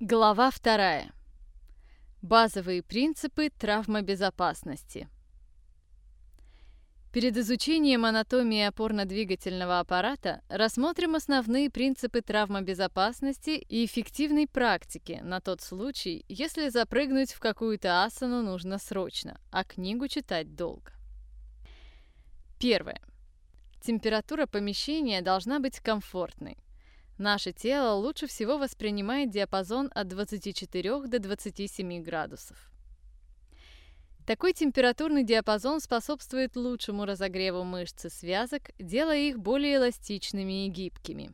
Глава вторая. Базовые принципы травмобезопасности. Перед изучением анатомии опорно-двигательного аппарата рассмотрим основные принципы травмобезопасности и эффективной практики на тот случай, если запрыгнуть в какую-то асану нужно срочно, а книгу читать долго. Первое. Температура помещения должна быть комфортной. Наше тело лучше всего воспринимает диапазон от 24 до 27 градусов. Такой температурный диапазон способствует лучшему разогреву мышц и связок, делая их более эластичными и гибкими.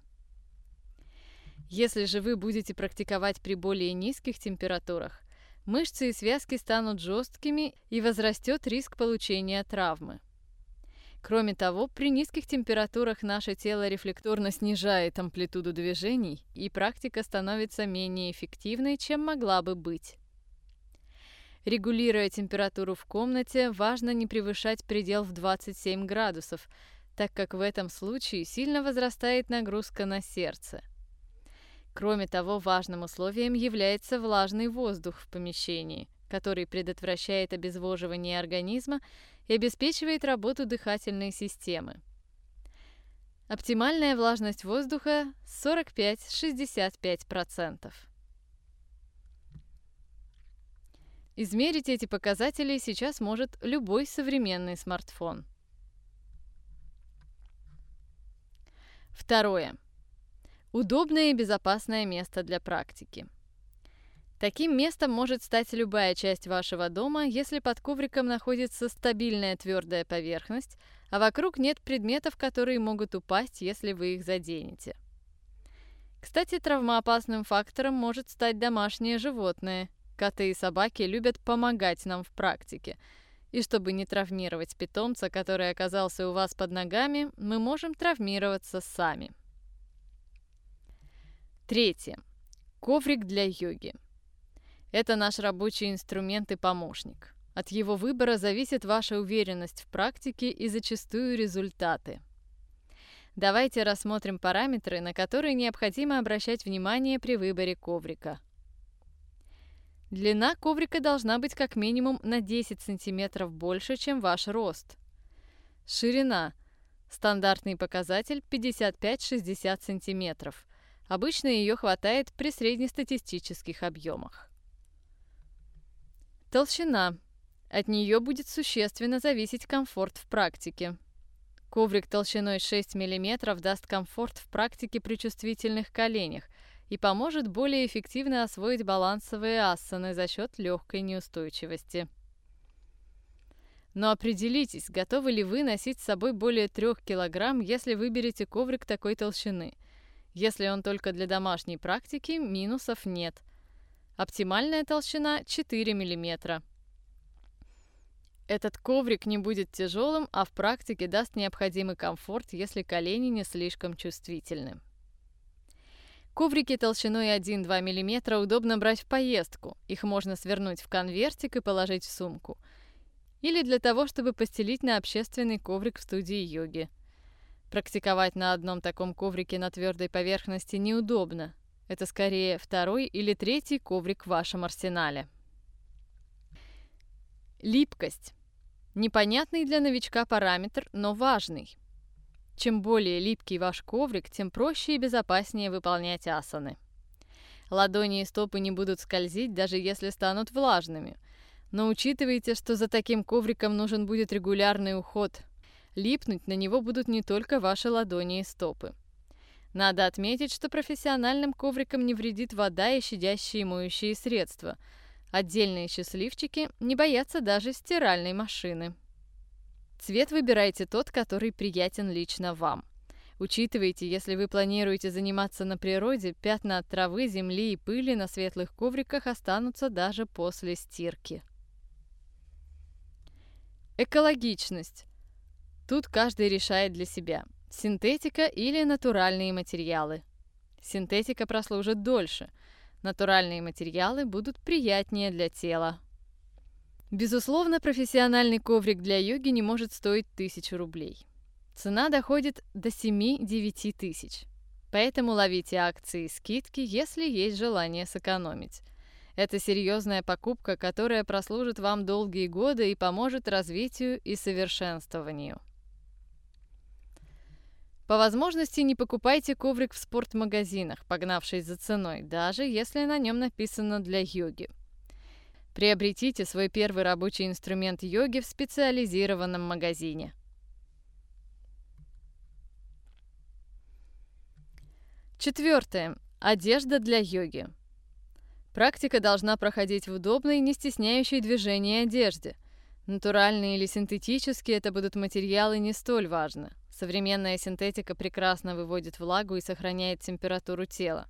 Если же вы будете практиковать при более низких температурах, мышцы и связки станут жесткими и возрастет риск получения травмы. Кроме того, при низких температурах наше тело рефлекторно снижает амплитуду движений, и практика становится менее эффективной, чем могла бы быть. Регулируя температуру в комнате, важно не превышать предел в 27 градусов, так как в этом случае сильно возрастает нагрузка на сердце. Кроме того, важным условием является влажный воздух в помещении, который предотвращает обезвоживание организма и обеспечивает работу дыхательной системы. Оптимальная влажность воздуха 45-65%. Измерить эти показатели сейчас может любой современный смартфон. Второе. Удобное и безопасное место для практики. Таким местом может стать любая часть вашего дома, если под ковриком находится стабильная твердая поверхность, а вокруг нет предметов, которые могут упасть, если вы их заденете. Кстати, травмоопасным фактором может стать домашнее животное. Коты и собаки любят помогать нам в практике. И чтобы не травмировать питомца, который оказался у вас под ногами, мы можем травмироваться сами. Третье. Коврик для йоги. Это наш рабочий инструмент и помощник. От его выбора зависит ваша уверенность в практике и зачастую результаты. Давайте рассмотрим параметры, на которые необходимо обращать внимание при выборе коврика. Длина коврика должна быть как минимум на 10 см больше, чем ваш рост. Ширина. Стандартный показатель 55-60 см. Обычно ее хватает при среднестатистических объемах. Толщина. От нее будет существенно зависеть комфорт в практике. Коврик толщиной 6 мм даст комфорт в практике при чувствительных коленях и поможет более эффективно освоить балансовые асаны за счет легкой неустойчивости. Но определитесь, готовы ли вы носить с собой более 3 кг, если выберете коврик такой толщины. Если он только для домашней практики, минусов нет – Оптимальная толщина 4 мм. Этот коврик не будет тяжелым, а в практике даст необходимый комфорт, если колени не слишком чувствительны. Коврики толщиной 1-2 мм удобно брать в поездку. Их можно свернуть в конвертик и положить в сумку. Или для того, чтобы постелить на общественный коврик в студии йоги. Практиковать на одном таком коврике на твердой поверхности неудобно, это скорее второй или третий коврик в вашем арсенале. Липкость. Непонятный для новичка параметр, но важный. Чем более липкий ваш коврик, тем проще и безопаснее выполнять асаны. Ладони и стопы не будут скользить, даже если станут влажными. Но учитывайте, что за таким ковриком нужен будет регулярный уход. Липнуть на него будут не только ваши ладони и стопы. Надо отметить, что профессиональным коврикам не вредит вода и щадящие моющие средства. Отдельные счастливчики не боятся даже стиральной машины. Цвет выбирайте тот, который приятен лично вам. Учитывайте, если вы планируете заниматься на природе, пятна от травы, земли и пыли на светлых ковриках останутся даже после стирки. Экологичность. Тут каждый решает для себя. Синтетика или натуральные материалы. Синтетика прослужит дольше. Натуральные материалы будут приятнее для тела. Безусловно, профессиональный коврик для йоги не может стоить тысячу рублей. Цена доходит до 7-9 тысяч. Поэтому ловите акции и скидки, если есть желание сэкономить. Это серьезная покупка, которая прослужит вам долгие годы и поможет развитию и совершенствованию. По возможности не покупайте коврик в спортмагазинах, погнавшись за ценой, даже если на нем написано «для йоги». Приобретите свой первый рабочий инструмент йоги в специализированном магазине. Четвертое. Одежда для йоги. Практика должна проходить в удобной, не стесняющей движения одежде. Натуральные или синтетические это будут материалы не столь важно. Современная синтетика прекрасно выводит влагу и сохраняет температуру тела.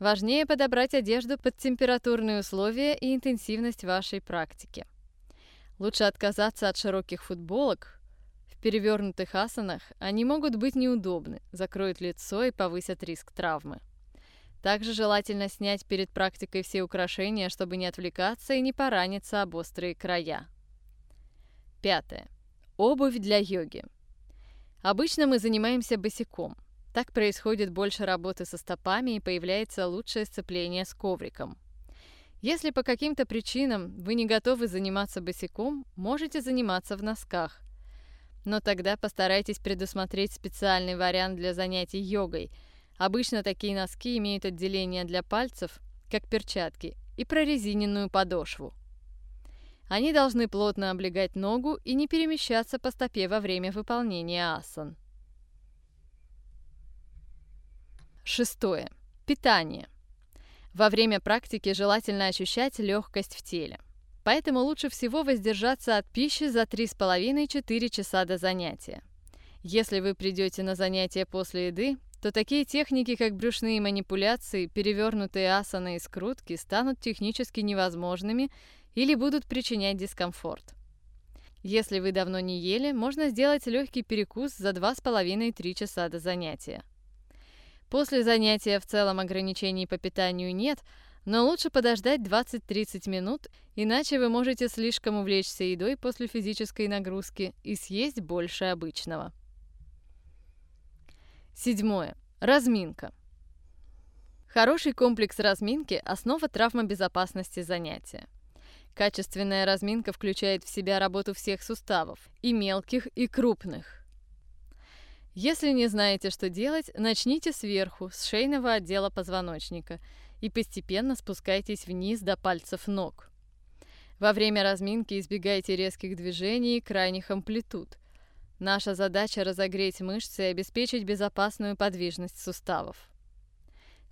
Важнее подобрать одежду под температурные условия и интенсивность вашей практики. Лучше отказаться от широких футболок. В перевернутых асанах они могут быть неудобны, закроют лицо и повысят риск травмы. Также желательно снять перед практикой все украшения, чтобы не отвлекаться и не пораниться об острые края. Пятое. Обувь для йоги. Обычно мы занимаемся босиком. Так происходит больше работы со стопами и появляется лучшее сцепление с ковриком. Если по каким-то причинам вы не готовы заниматься босиком, можете заниматься в носках. Но тогда постарайтесь предусмотреть специальный вариант для занятий йогой. Обычно такие носки имеют отделение для пальцев, как перчатки, и прорезиненную подошву. Они должны плотно облегать ногу и не перемещаться по стопе во время выполнения асан. Шестое. Питание. Во время практики желательно ощущать легкость в теле. Поэтому лучше всего воздержаться от пищи за 3,5-4 часа до занятия. Если вы придете на занятие после еды, то такие техники, как брюшные манипуляции, перевернутые асаны и скрутки станут технически невозможными или будут причинять дискомфорт. Если вы давно не ели, можно сделать легкий перекус за 2,5-3 часа до занятия. После занятия в целом ограничений по питанию нет, но лучше подождать 20-30 минут, иначе вы можете слишком увлечься едой после физической нагрузки и съесть больше обычного. Седьмое. Разминка. Хороший комплекс разминки – основа травмобезопасности занятия. Качественная разминка включает в себя работу всех суставов, и мелких, и крупных. Если не знаете, что делать, начните сверху, с шейного отдела позвоночника, и постепенно спускайтесь вниз до пальцев ног. Во время разминки избегайте резких движений и крайних амплитуд. Наша задача – разогреть мышцы и обеспечить безопасную подвижность суставов.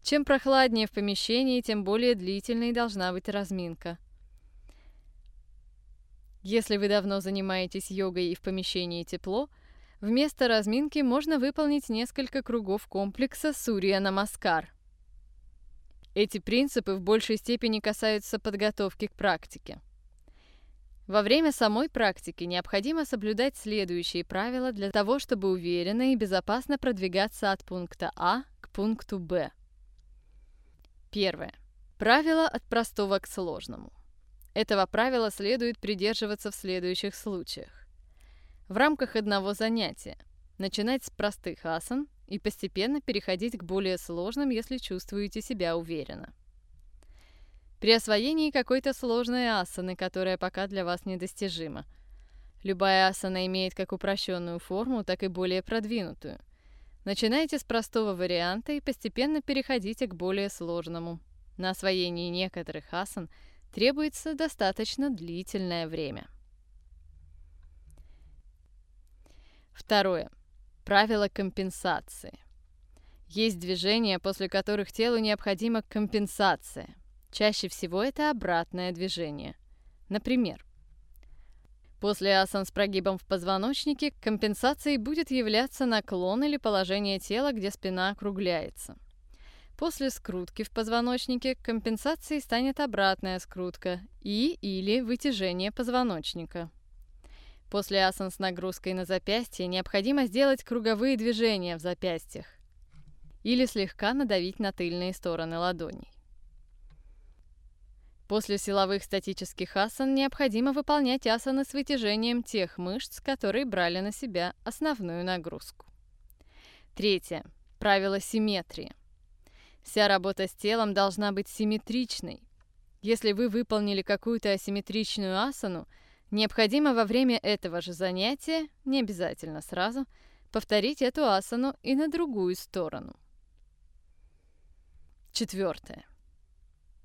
Чем прохладнее в помещении, тем более длительной должна быть разминка. Если вы давно занимаетесь йогой и в помещении тепло, вместо разминки можно выполнить несколько кругов комплекса Сурья Намаскар. Эти принципы в большей степени касаются подготовки к практике. Во время самой практики необходимо соблюдать следующие правила для того, чтобы уверенно и безопасно продвигаться от пункта А к пункту Б. Первое. Правило от простого к сложному. Этого правила следует придерживаться в следующих случаях. В рамках одного занятия начинать с простых асан и постепенно переходить к более сложным, если чувствуете себя уверенно. При освоении какой-то сложной асаны, которая пока для вас недостижима. Любая асана имеет как упрощенную форму, так и более продвинутую. Начинайте с простого варианта и постепенно переходите к более сложному. На освоении некоторых асан – требуется достаточно длительное время. Второе. Правило компенсации. Есть движения, после которых телу необходима компенсация. Чаще всего это обратное движение. Например, после асан с прогибом в позвоночнике компенсацией будет являться наклон или положение тела, где спина округляется. После скрутки в позвоночнике компенсацией станет обратная скрутка и или вытяжение позвоночника. После асан с нагрузкой на запястье необходимо сделать круговые движения в запястьях или слегка надавить на тыльные стороны ладоней. После силовых статических асан необходимо выполнять асаны с вытяжением тех мышц, которые брали на себя основную нагрузку. Третье. Правило симметрии. Вся работа с телом должна быть симметричной. Если вы выполнили какую-то асимметричную асану, необходимо во время этого же занятия, не обязательно сразу, повторить эту асану и на другую сторону. Четвертое.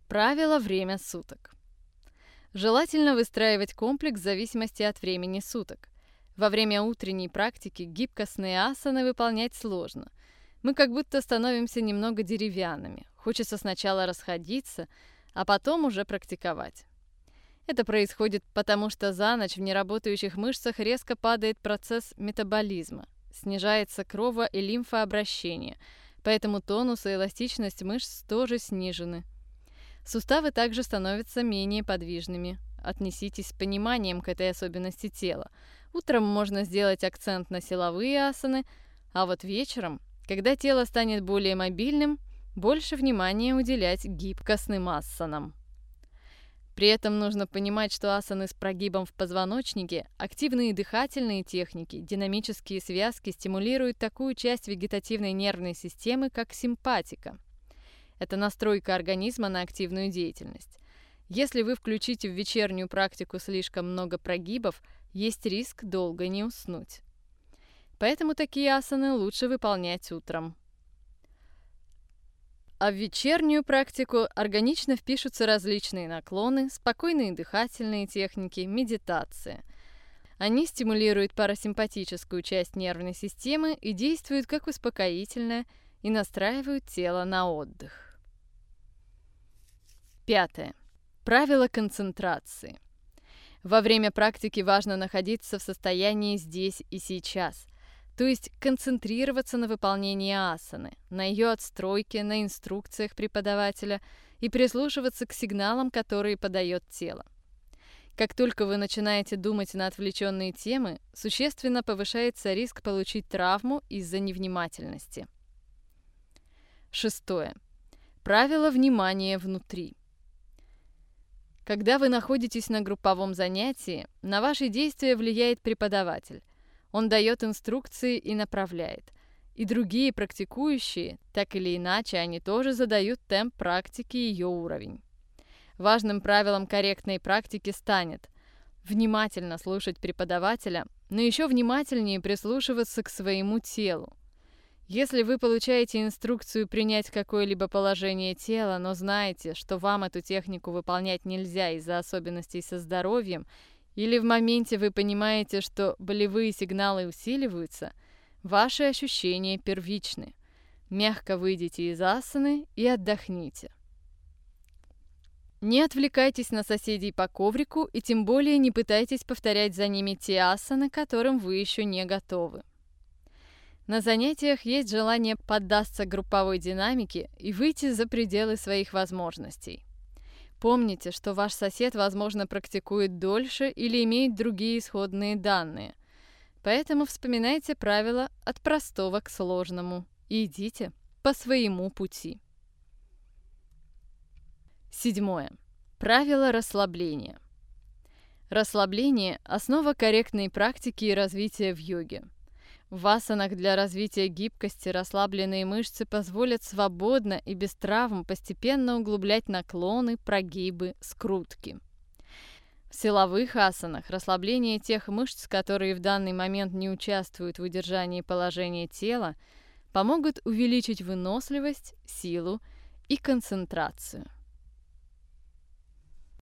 Правило время суток. Желательно выстраивать комплекс в зависимости от времени суток. Во время утренней практики гибкостные асаны выполнять сложно. Мы как будто становимся немного деревянными. Хочется сначала расходиться, а потом уже практиковать. Это происходит потому, что за ночь в неработающих мышцах резко падает процесс метаболизма, снижается крово- и лимфообращение – поэтому тонус и эластичность мышц тоже снижены. Суставы также становятся менее подвижными. Отнеситесь с пониманием к этой особенности тела. Утром можно сделать акцент на силовые асаны, а вот вечером, когда тело станет более мобильным, больше внимания уделять гибкостным асанам. При этом нужно понимать, что асаны с прогибом в позвоночнике, активные дыхательные техники, динамические связки стимулируют такую часть вегетативной нервной системы, как симпатика. Это настройка организма на активную деятельность. Если вы включите в вечернюю практику слишком много прогибов, есть риск долго не уснуть. Поэтому такие асаны лучше выполнять утром. А в вечернюю практику органично впишутся различные наклоны, спокойные дыхательные техники, медитация. Они стимулируют парасимпатическую часть нервной системы и действуют как успокоительное и настраивают тело на отдых. Пятое. Правило концентрации. Во время практики важно находиться в состоянии здесь и сейчас – то есть концентрироваться на выполнении асаны, на ее отстройке, на инструкциях преподавателя и прислушиваться к сигналам, которые подает тело. Как только вы начинаете думать на отвлеченные темы, существенно повышается риск получить травму из-за невнимательности. Шестое. Правило внимания внутри. Когда вы находитесь на групповом занятии, на ваши действия влияет преподаватель. Он дает инструкции и направляет. И другие практикующие, так или иначе, они тоже задают темп практики и ее уровень. Важным правилом корректной практики станет внимательно слушать преподавателя, но еще внимательнее прислушиваться к своему телу. Если вы получаете инструкцию принять какое-либо положение тела, но знаете, что вам эту технику выполнять нельзя из-за особенностей со здоровьем или в моменте вы понимаете, что болевые сигналы усиливаются, ваши ощущения первичны. Мягко выйдите из асаны и отдохните. Не отвлекайтесь на соседей по коврику и тем более не пытайтесь повторять за ними те асаны, которым вы еще не готовы. На занятиях есть желание поддаться групповой динамике и выйти за пределы своих возможностей. Помните, что ваш сосед, возможно, практикует дольше или имеет другие исходные данные. Поэтому вспоминайте правила от простого к сложному и идите по своему пути. Седьмое. Правило расслабления. Расслабление – основа корректной практики и развития в йоге – в асанах для развития гибкости расслабленные мышцы позволят свободно и без травм постепенно углублять наклоны, прогибы, скрутки. В силовых асанах расслабление тех мышц, которые в данный момент не участвуют в удержании положения тела, помогут увеличить выносливость, силу и концентрацию.